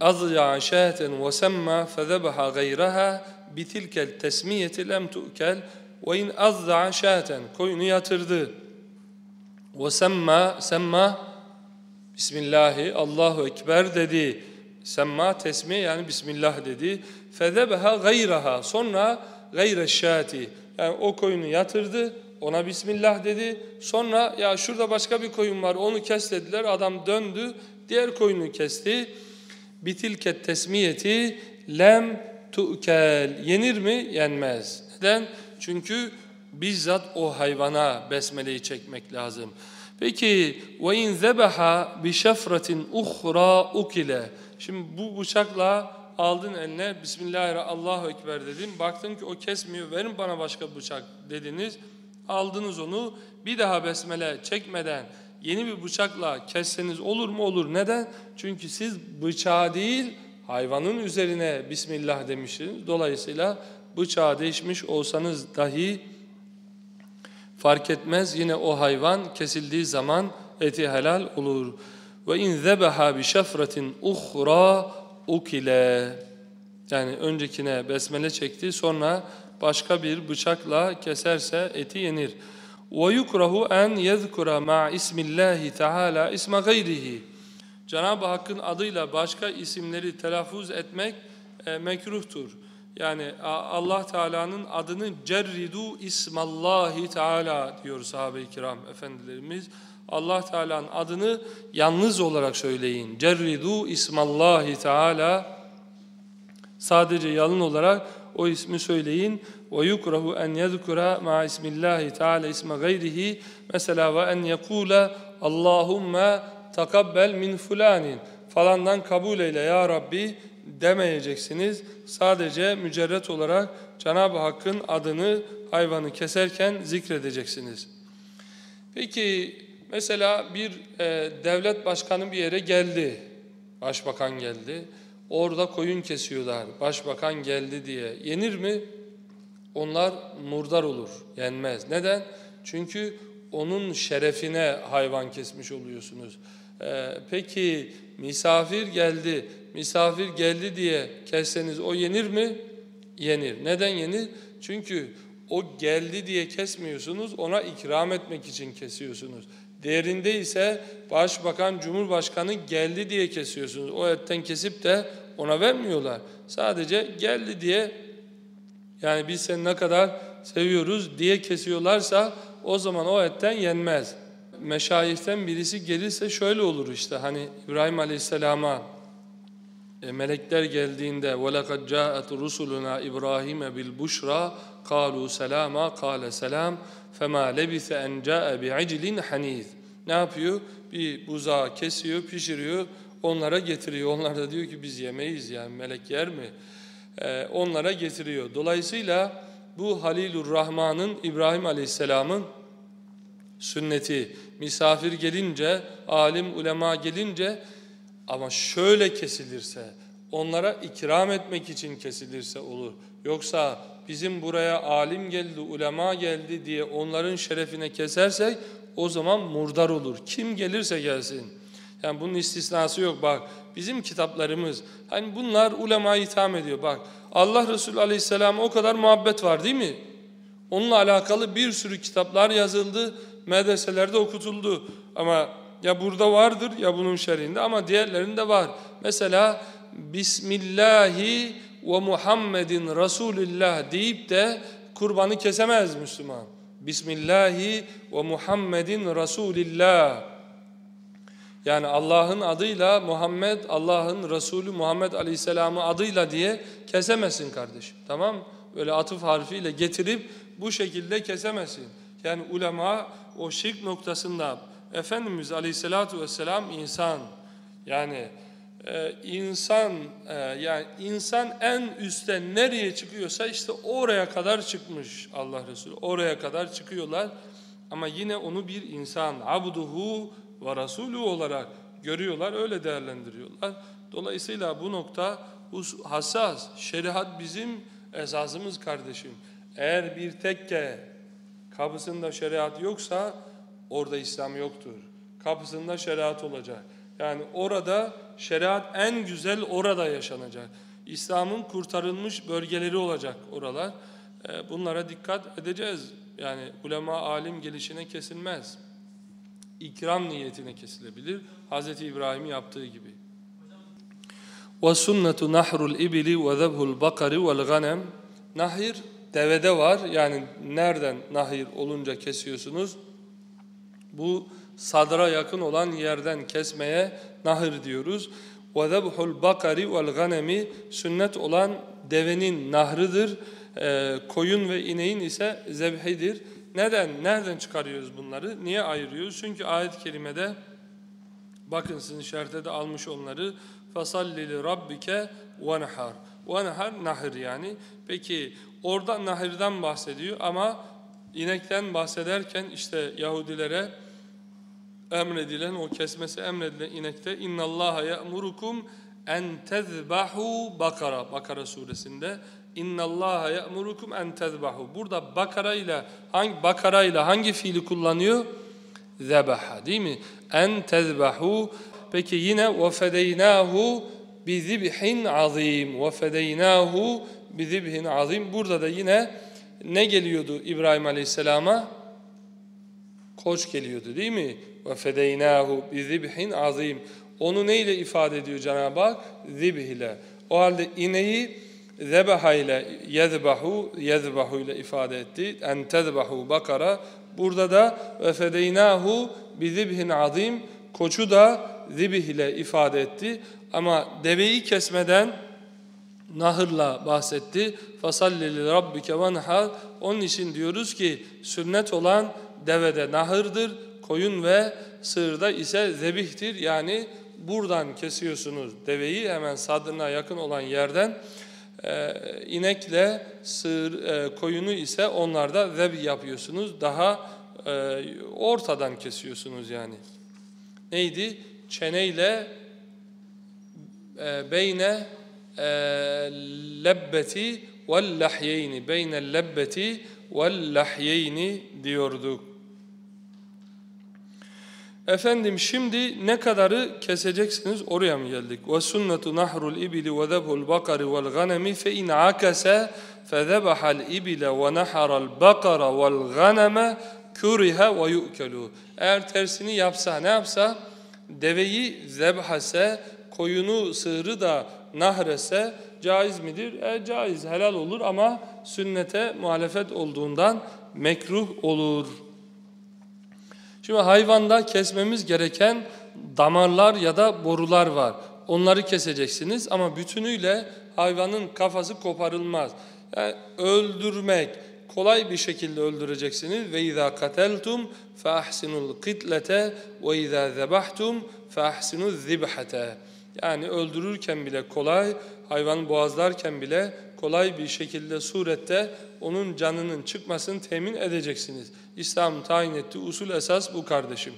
azya şaten ve semma fezebaha gayraha bitilkel tesmiyeti lem tu'kel ve in azza şaten koyunu yatırdı. Ve semma semma Bismillahi Allahu Ekber dedi. Semma tesmiye yani Bismillah dedi. Fezebeha gayraha sonra gayre şati yani o koyunu yatırdı ona Bismillah dedi. Sonra ya şurada başka bir koyun var onu kes dediler. Adam döndü diğer koyunu kesti. Bitilket tesmiyeti lem tu'kel yenir mi? Yenmez. Neden? Çünkü bizzat o hayvana besmeleyi çekmek lazım. Peki ve in zebaha bi şefratin uhra ukile. Şimdi bu bıçakla aldın eline Bismillahirrahmanirrahim Allahu ekber dedin. Baktın ki o kesmiyor. Verin bana başka bıçak dediniz. Aldınız onu. Bir daha besmele çekmeden yeni bir bıçakla kesseniz olur mu? Olur. Neden? Çünkü siz bıçağı değil hayvanın üzerine Bismillah demişsiniz. Dolayısıyla bıçağı değişmiş olsanız dahi fark etmez. Yine o hayvan kesildiği zaman eti helal olur. Ve in zebaha bi şefratin uhra ukile. Yani öncekine besmele çekti sonra başka bir bıçakla keserse eti yenir. Ve yukrahu en yezkura ma ismillahi taala isma gayrihi. Cenab-ı Hakk'ın adıyla başka isimleri telaffuz etmek e, mekruhtur. Yani Allah Teala'nın adını cerridu ismallahi Teala diyor sahabe-i kiram efendilerimiz. Allah Teala'nın adını yalnız olarak söyleyin. Cerridu ismallahi Teala sadece yalın olarak o ismi söyleyin. Ve yukrahu en yezkura ma ismillahi Teala isme gayrihi. Mesela ve en yekula Allahumme takabbel min fulanin. Falandan kabul eyle ya Rabbi demeyeceksiniz. Sadece mücerret olarak Cenab-ı Hakk'ın adını hayvanı keserken zikredeceksiniz. Peki mesela bir e, devlet başkanı bir yere geldi. Başbakan geldi. Orada koyun kesiyorlar. Başbakan geldi diye. Yenir mi? Onlar murdar olur. Yenmez. Neden? Çünkü onun şerefine hayvan kesmiş oluyorsunuz. Ee, peki misafir geldi, misafir geldi diye kesseniz o yenir mi? Yenir. Neden yenir? Çünkü o geldi diye kesmiyorsunuz, ona ikram etmek için kesiyorsunuz. Değerinde ise başbakan, cumhurbaşkanı geldi diye kesiyorsunuz. O etten kesip de ona vermiyorlar. Sadece geldi diye yani biz seni ne kadar seviyoruz diye kesiyorlarsa o zaman o etten yenmez. Meşayihten birisi gelirse şöyle olur işte hani İbrahim Aleyhisselam'a melekler geldiğinde وَلَقَدْ جَاءَتْ رُسُلُنَا إِبْرَاهِيمَ بِالْبُشْرَى قَالُوا سَلَامًا قَالَ سَلَامٌ فَمَا لَبِثَ اَنْ جَاءَ بِعِجْلٍ حَن۪يذٍ Ne yapıyor? Bir buzağı kesiyor, pişiriyor, onlara getiriyor. Onlar da diyor ki biz yemeyiz yani melek yer mi? Ee, onlara getiriyor. Dolayısıyla bu Halilur Rahman'ın İbrahim Aleyhisselam'ın sünneti misafir gelince, alim ulema gelince ama şöyle kesilirse, onlara ikram etmek için kesilirse olur. Yoksa bizim buraya alim geldi, ulema geldi diye onların şerefine kesersek o zaman murdar olur. Kim gelirse gelsin. Yani bunun istisnası yok bak. Bizim kitaplarımız hani bunlar ulemaya itham ediyor bak. Allah Resulü Aleyhisselam'a o kadar muhabbet var değil mi? Onunla alakalı bir sürü kitaplar yazıldı, medreselerde okutuldu. Ama ya burada vardır ya bunun şerinde ama diğerlerinde var. Mesela Bismillahi ve Muhammedin Resulillah deyip de kurbanı kesemez Müslüman. Bismillahi ve Muhammedin Resulillah. Yani Allah'ın adıyla Muhammed, Allah'ın Resulü Muhammed Aleyhisselam'ı adıyla diye kesemezsin kardeşim. Tamam Böyle atıf harfiyle getirip bu şekilde kesemezsin. Yani ulema o şirk noktasında Efendimiz Aleyhisselatü Vesselam insan. Yani e, insan e, yani insan en üstte nereye çıkıyorsa işte oraya kadar çıkmış Allah Resulü. Oraya kadar çıkıyorlar. Ama yine onu bir insan abduhu ve rasulü olarak görüyorlar, öyle değerlendiriyorlar. Dolayısıyla bu nokta hassas. Şeriat bizim esasımız kardeşim. Eğer bir tekke kapısında şeriat yoksa orada İslam yoktur. Kapısında şeriat olacak. Yani orada şeriat en güzel orada yaşanacak. İslam'ın kurtarılmış bölgeleri olacak oralar. E, bunlara dikkat edeceğiz. Yani ulema alim gelişine kesilmez. İkram niyetine kesilebilir. Hz. İbrahim yaptığı gibi. وَسُنَّةُ نَحْرُ الْاِبِلِ وَذَبْهُ الْبَقَرِ وَالْغَنَمِ Nahir devede var. Yani nereden nahir olunca kesiyorsunuz? Bu sadra yakın olan yerden kesmeye nahir diyoruz. وَذَبْحُ الْبَقَرِ وَالْغَنَمِ Sünnet olan devenin nahrıdır. E, koyun ve ineğin ise zebhidir. Neden? Nereden çıkarıyoruz bunları? Niye ayırıyoruz? Çünkü ayet-i kerimede bakın sizin şerhte de almış onları فَصَلِّ لِرَبِّكَ وَنَحَرْ وَنَحَرْ nahir yani. Peki orada nahirden bahsediyor ama inekten bahsederken işte Yahudilere emredilen o kesmesi emredilen inekte innallaha ya'murukum en tezbahu bakara. Bakara suresinde innallaha ya'murukum en tezbahu. Burada bakara ile hangi bakara ile hangi fiili kullanıyor? Zebaha değil mi? En tezbahu. Peki yine ve fedeynahu bi zibhin azim ve fedeynahu bi zibhin azim burada da yine ne geliyordu İbrahim Aleyhisselam'a koç geliyordu değil mi ve fedeynahu azim onu neyle ifade ediyor Cenab-ı Hak? Zibh ile. O halde ineği zebaha ile yezbahu, yezbahu ile ifade etti. En tezbahu bakara. Burada da ve fedeynahu bi azim. Koçu da zibih ile ifade etti. Ama deveyi kesmeden nahırla bahsetti. Fasalli rabbike vanhar. Onun için diyoruz ki sünnet olan devede nahırdır, koyun ve sığırda ise zebihtir. Yani buradan kesiyorsunuz deveyi hemen sadrına yakın olan yerden. Ee, inekle sığır, e, koyunu ise onlarda zebih yapıyorsunuz. Daha e, ortadan kesiyorsunuz yani. Neydi? Çeneyle e, beyne lebbeti vel lahyeyni beyne lebbeti vel lahyeyni diyorduk. Efendim şimdi ne kadarı keseceksiniz oraya mı geldik? Ve sünnetu nahrul ibili ve zebhul bakari vel ganemi fe in akase fe zebahal ibile ve naharal bakara vel ganeme kuriha ve yu'kelu. Eğer tersini yapsa ne yapsa? Deveyi zebhase, koyunu sığırı da nahrese caiz midir? E, caiz, helal olur ama sünnete muhalefet olduğundan mekruh olur. Şimdi hayvanda kesmemiz gereken damarlar ya da borular var. Onları keseceksiniz ama bütünüyle hayvanın kafası koparılmaz. Yani öldürmek, kolay bir şekilde öldüreceksiniz. Ve izâ kateltum fe ahsinul kitlete ve izâ zebahtum fe ahsinul zibhete. Yani öldürürken bile kolay, hayvanı boğazlarken bile kolay bir şekilde surette onun canının çıkmasını temin edeceksiniz. İslam tayin ettiği usul esas bu kardeşim.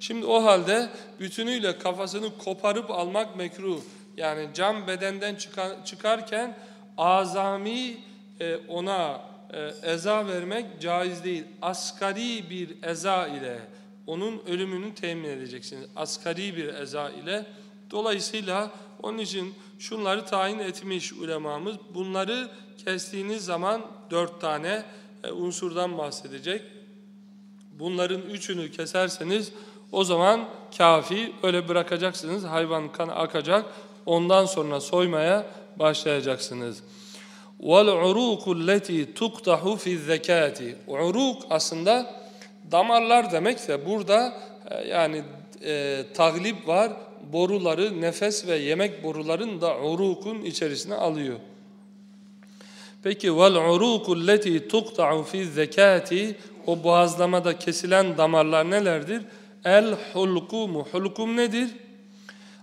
Şimdi o halde bütünüyle kafasını koparıp almak mekruh. Yani can bedenden çıkarken azami e, ona e, eza vermek caiz değil. Asgari bir eza ile onun ölümünü temin edeceksiniz. Asgari bir eza ile. Dolayısıyla onun için şunları tayin etmiş ulemamız. Bunları kestiğiniz zaman dört tane e, unsurdan bahsedecek. Bunların üçünü keserseniz o zaman kafi öyle bırakacaksınız. Hayvan kanı akacak. Ondan sonra soymaya başlayacaksınız. وَالْعُرُوقُ الَّتِي تُقْتَحُ فِي الزَّكَاتِ Uruk aslında damarlar demekse burada e, yani e, taglip var. Boruları, nefes ve yemek boruların da urukun içerisine alıyor. Peki vel uruku leti tuqta'u fi zekati o boğazlamada kesilen damarlar nelerdir? El hulkumu. Hulkum nedir?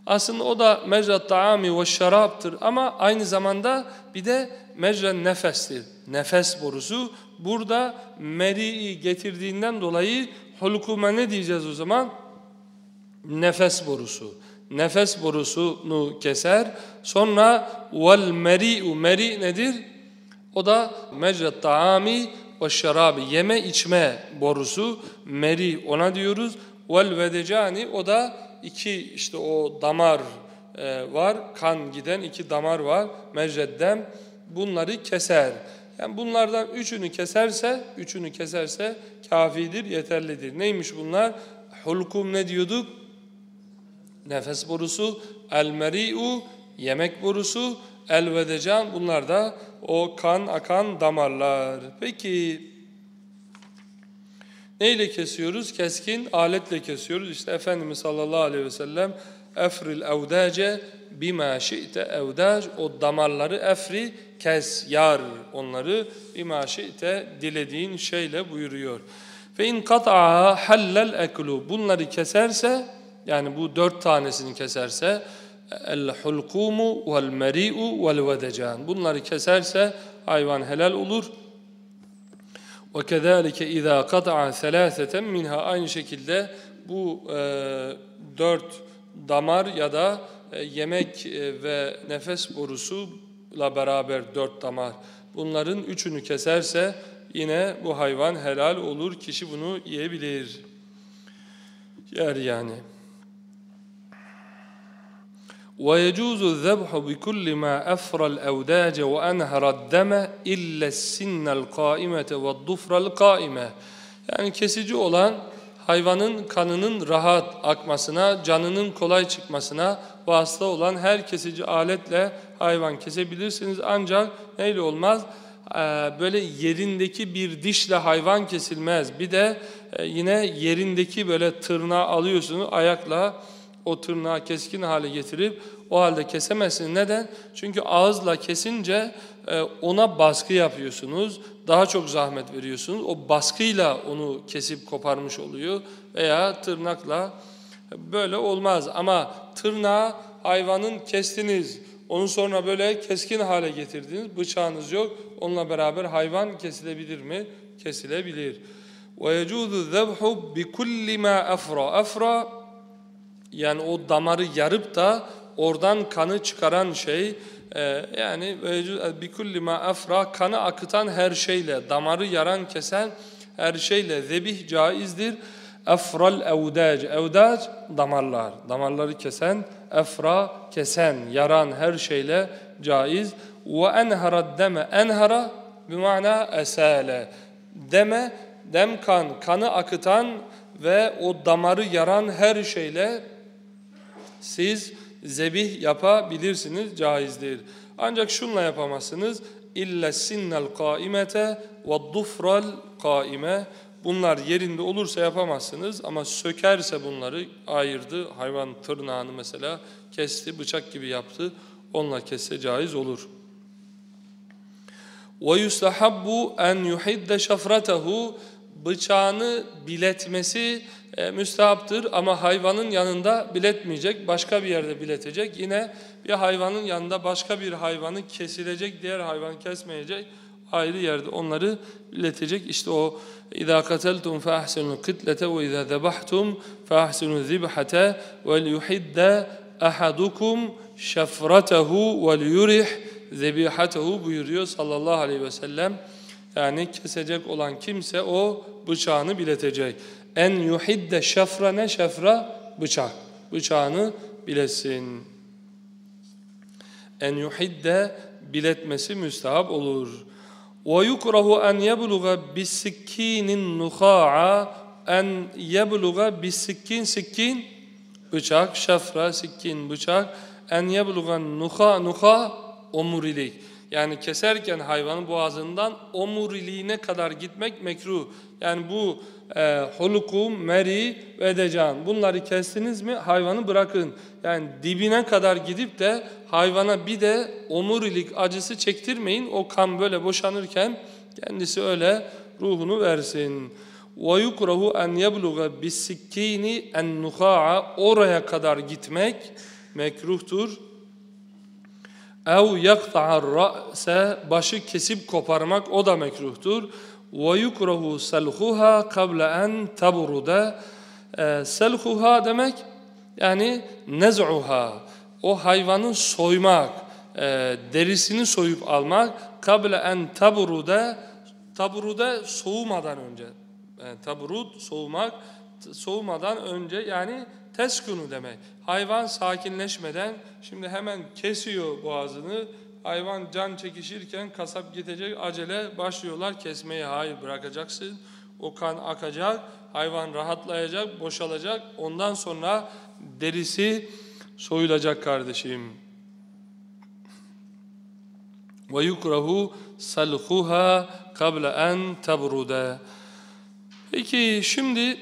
Aslında o da mecra taami ve şaraptır ama aynı zamanda bir de mecra nefestir. Nefes borusu. Burada meri'i getirdiğinden dolayı hulkuma ne diyeceğiz o zaman? Nefes borusu. Nefes borusunu keser. Sonra vel meri'u. Meri nedir? O da mecra taami ve şarabi. Yeme içme borusu. Meri ona diyoruz. Vel vedecani o da iki işte o damar e, var. Kan giden iki damar var. Mecreddem bunları keser. Yani bunlardan üçünü keserse, üçünü keserse kafidir, yeterlidir. Neymiş bunlar? Hulkum ne diyorduk? Nefes borusu, el-meri'u, yemek borusu, el-vedecan bunlar da o kan akan damarlar. Peki neyle kesiyoruz? Keskin aletle kesiyoruz. İşte Efendimiz sallallahu aleyhi ve sellem efril evdace bima şi'te evdac o damarları efri kes yar onları bima şi'te dilediğin şeyle buyuruyor. Ve in kat'a hallel eklu bunları keserse yani bu dört tanesini keserse el hulkumu vel meri'u vel vedecan bunları keserse hayvan helal olur. Ve kezalike izâ kat'a selâseten minha aynı şekilde bu e, dört damar ya da e, yemek e, ve nefes borusuyla beraber dört damar. Bunların üçünü keserse yine bu hayvan helal olur. Kişi bunu yiyebilir. Yer yani. ويجوز الذبح بكل ما أفرى الأوداج وأنهر الدم إلا السن القائمة والضفر القائمة yani kesici olan hayvanın kanının rahat akmasına, canının kolay çıkmasına vasıta olan her kesici aletle hayvan kesebilirsiniz. Ancak neyle olmaz? Ee, böyle yerindeki bir dişle hayvan kesilmez. Bir de e, yine yerindeki böyle tırnağı alıyorsunuz ayakla o tırnağı keskin hale getirip o halde kesemezsiniz. Neden? Çünkü ağızla kesince e, ona baskı yapıyorsunuz. Daha çok zahmet veriyorsunuz. O baskıyla onu kesip koparmış oluyor. Veya tırnakla böyle olmaz. Ama tırnağı hayvanın kestiniz. Onu sonra böyle keskin hale getirdiniz. Bıçağınız yok. Onunla beraber hayvan kesilebilir mi? Kesilebilir. وَيَجُوذُ الذَّبْحُ بِكُلِّ مَا أَفْرَى Afra yani o damarı yarıp da oradan kanı çıkaran şey e, yani bikulli ma afra kanı akıtan her şeyle damarı yaran kesen her şeyle zebih caizdir. Efral evdac evdac damarlar. Damarları kesen efra kesen yaran her şeyle caiz. Ve enhara deme enhara bimana esale. Deme dem kan kanı akıtan ve o damarı yaran her şeyle siz zebih yapabilirsiniz, caizdir. Ancak şunla yapamazsınız. İlle sinnel kaimete ve dufral kaime. Bunlar yerinde olursa yapamazsınız ama sökerse bunları ayırdı. Hayvan tırnağını mesela kesti, bıçak gibi yaptı. Onunla kesse caiz olur. وَيُسْتَحَبُّ اَنْ يُحِدَّ شَفْرَتَهُ Bıçağını biletmesi e, müstehaptır ama hayvanın yanında biletmeyecek, başka bir yerde biletecek. Yine bir hayvanın yanında başka bir hayvanı kesilecek, diğer hayvan kesmeyecek, ayrı yerde onları biletecek. İşte o اِذَا قَتَلْتُمْ فَاَحْسِنُوا الْقِتْلَةَ وَاِذَا ذَبَحْتُمْ فَاَحْسِنُوا الذِّبْحَةَ وَلْيُحِدَّ أَحَدُكُمْ شَفْرَتَهُ وَلْيُرِحْ ذَبِيحَتَهُ buyuruyor sallallahu aleyhi ve sellem. Yani kesecek olan kimse o bıçağını biletecek en yuhidde şefra ne şefra? Bıçak. Bıçağını bilesin. En yuhidde biletmesi müstahap olur. Ve yukrahu en yebluğa bisikkinin nuha'a en yebluğa bisikkin sikkin bıçak, şefra, sikkin, bıçak en yebluğa nuha nuha omurilik. Yani keserken hayvanın boğazından omuriliğine kadar gitmek mekruh. Yani bu e, hulukum, meri ve decan. Bunları kestiniz mi hayvanı bırakın. Yani dibine kadar gidip de hayvana bir de omurilik acısı çektirmeyin. O kan böyle boşanırken kendisi öyle ruhunu versin. وَيُكْرَهُ أَنْ يَبْلُغَ بِالسِّكِّينِ اَنْنُخَاءَ Oraya kadar gitmek mekruhtur. اَوْ يَقْطَعَ الرَّأْسَ Başı kesip koparmak o da mekruhtur. وَيُكْرَهُ سَلْخُهَا قَبْلَ اَنْ تَبْرُدَ Selhuha demek yani nez'uha o hayvanın soymak, e, derisini soyup almak kable en tabrude tabrude soğumadan önce e, tabrud soğumak soğumadan önce yani teskunu demek. Hayvan sakinleşmeden şimdi hemen kesiyor boğazını hayvan can çekişirken kasap gidecek acele başlıyorlar kesmeye. Hayır bırakacaksın. O kan akacak, hayvan rahatlayacak, boşalacak. Ondan sonra derisi soyulacak kardeşim. Ve yukrahu salhuha qabla en tabruda. Peki şimdi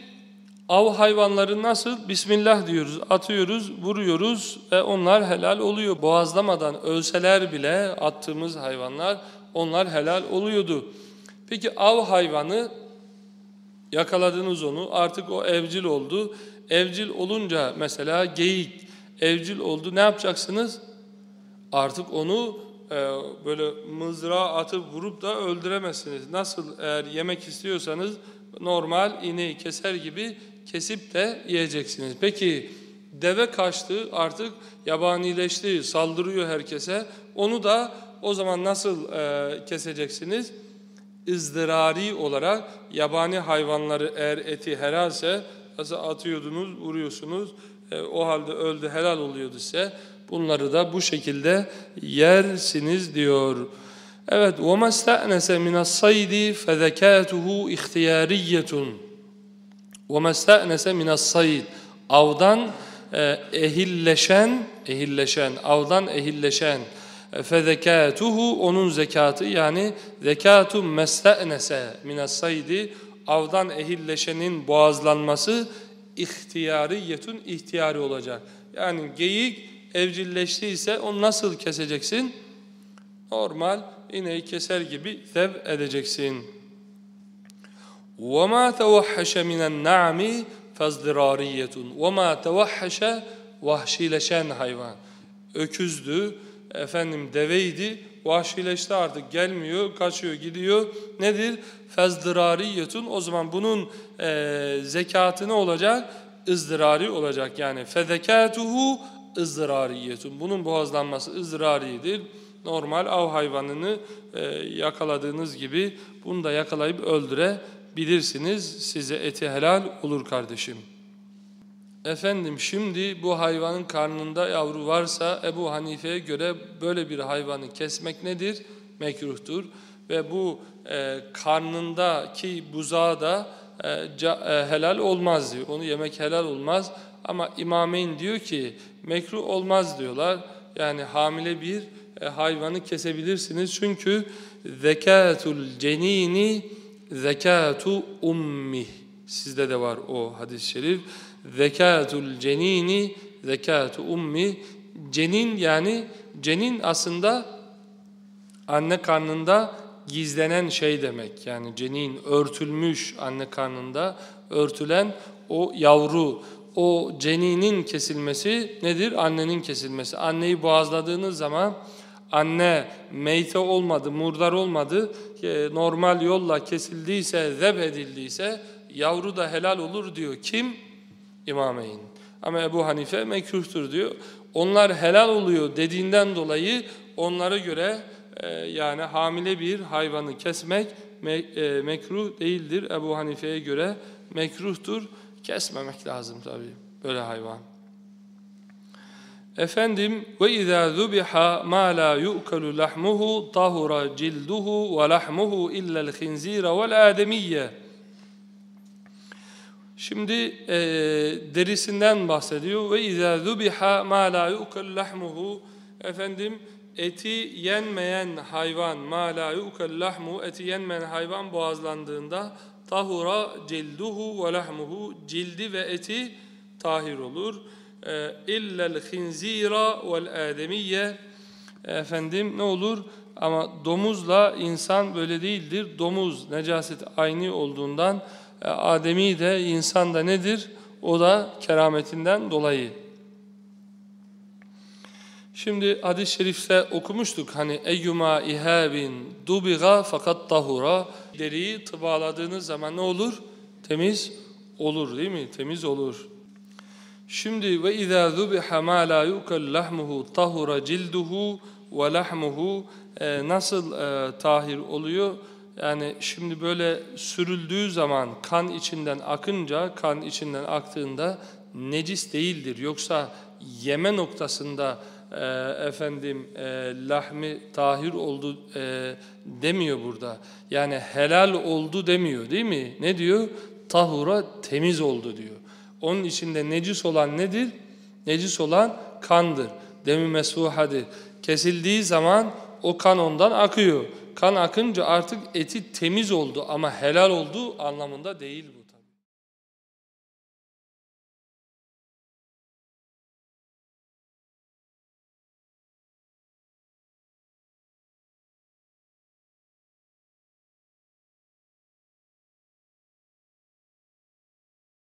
Av hayvanları nasıl? Bismillah diyoruz, atıyoruz, vuruyoruz ve onlar helal oluyor. Boğazlamadan ölseler bile attığımız hayvanlar onlar helal oluyordu. Peki av hayvanı yakaladınız onu artık o evcil oldu. Evcil olunca mesela geyik evcil oldu ne yapacaksınız? Artık onu e, böyle mızrağa atıp vurup da öldüremezsiniz. Nasıl eğer yemek istiyorsanız normal ineği keser gibi kesip de yiyeceksiniz. Peki deve kaçtı artık yabanileşti saldırıyor herkese onu da o zaman nasıl e, keseceksiniz? ızdırari olarak yabani hayvanları eğer eti helalse nasıl atıyordunuz vuruyorsunuz e, o halde öldü helal oluyordu ise bunları da bu şekilde yersiniz diyor. Evet وَمَا اسْتَأْنَسَ مِنَ الصَّيْدِ فَذَكَاتُهُ اِخْتِيَارِيَّةٌ وَمَسْتَأْنَسَ مِنَ الصَّيْدِ Avdan e, ehilleşen, ehilleşen, avdan ehilleşen fezekatuhu onun zekatı yani zekatu meste'nese minas saydi avdan ehilleşenin boğazlanması ihtiyariyetun ihtiyari olacak. Yani geyik evcilleştiyse onu nasıl keseceksin? Normal ineği keser gibi zev edeceksin. وَمَا تَوَحَّشَ مِنَ النَّعْمِ فَازْدِرَارِيَّةٌ وَمَا تَوَحَّشَ Vahşileşen hayvan. Öküzdü, efendim deveydi, vahşileşti artık gelmiyor, kaçıyor, gidiyor. Nedir? Fezdirariyetun. O zaman bunun e, zekatı ne olacak? ızdırari olacak. Yani fezekatuhu ızdırariyetun. Bunun boğazlanması ızdıraridir. Normal av hayvanını e, yakaladığınız gibi bunu da yakalayıp öldürebilirsiniz. Size eti helal olur kardeşim. Efendim şimdi bu hayvanın karnında yavru varsa Ebu Hanife'ye göre böyle bir hayvanı kesmek nedir? Mekruhtur. Ve bu e, karnındaki buzağı da e, e, helal olmaz diyor. Onu yemek helal olmaz. Ama İmameyn diyor ki mekruh olmaz diyorlar. Yani hamile bir e, hayvanı kesebilirsiniz. Çünkü zekatul cenini zekatu ummi. Sizde de var o hadis-i şerif. Zekatul cenini zekatu ummi. Cenin yani cenin aslında anne karnında gizlenen şey demek. Yani cenin örtülmüş anne karnında örtülen o yavru. O ceninin kesilmesi nedir? Annenin kesilmesi. Anneyi boğazladığınız zaman anne meyte olmadı, murdar olmadı, normal yolla kesildiyse, zeb edildiyse yavru da helal olur diyor. Kim? İmameyn. Ama Ebu Hanife mekruhtur diyor. Onlar helal oluyor dediğinden dolayı onlara göre e, yani hamile bir hayvanı kesmek me, e, mekruh değildir. Ebu Hanife'ye göre mekruhtur. Kesmemek lazım tabii böyle hayvan. Efendim ve izâ zubiha ma la yu'kalu lahmuhu tahura cilduhu ve lahmuhu illa'l khinzira vel ademiyye. Şimdi e, derisinden bahsediyor ve izâ zubiha ma la yu'kalu lahmuhu efendim eti yenmeyen hayvan ma la yu'kalu lahmu eti yenmeyen hayvan boğazlandığında tahura cilduhu ve lahmuhu cildi ve eti tahir olur. E, illel khinzira vel ademiyye efendim ne olur? Ama domuzla insan böyle değildir. Domuz necaset aynı olduğundan e, Ademi de insan da nedir? O da kerametinden dolayı. Şimdi hadis-i şerifte okumuştuk hani eyyuma ihabin dubiga fakat tahura deriyi tıbaladığınız zaman ne olur? Temiz olur değil mi? Temiz olur. Şimdi ve izâ zubiha mâ lâ yukel lahmuhu tahura cilduhu ve lahmuhu e, nasıl e, tahir oluyor? Yani şimdi böyle sürüldüğü zaman kan içinden akınca, kan içinden aktığında necis değildir. Yoksa yeme noktasında e, efendim e, lahmi tahir oldu e, demiyor burada. Yani helal oldu demiyor değil mi? Ne diyor? Tahura temiz oldu diyor. Onun içinde necis olan nedir? Necis olan kandır. Demi mesuhadir. Kesildiği zaman o kan ondan akıyor. Kan akınca artık eti temiz oldu ama helal olduğu anlamında değil bu.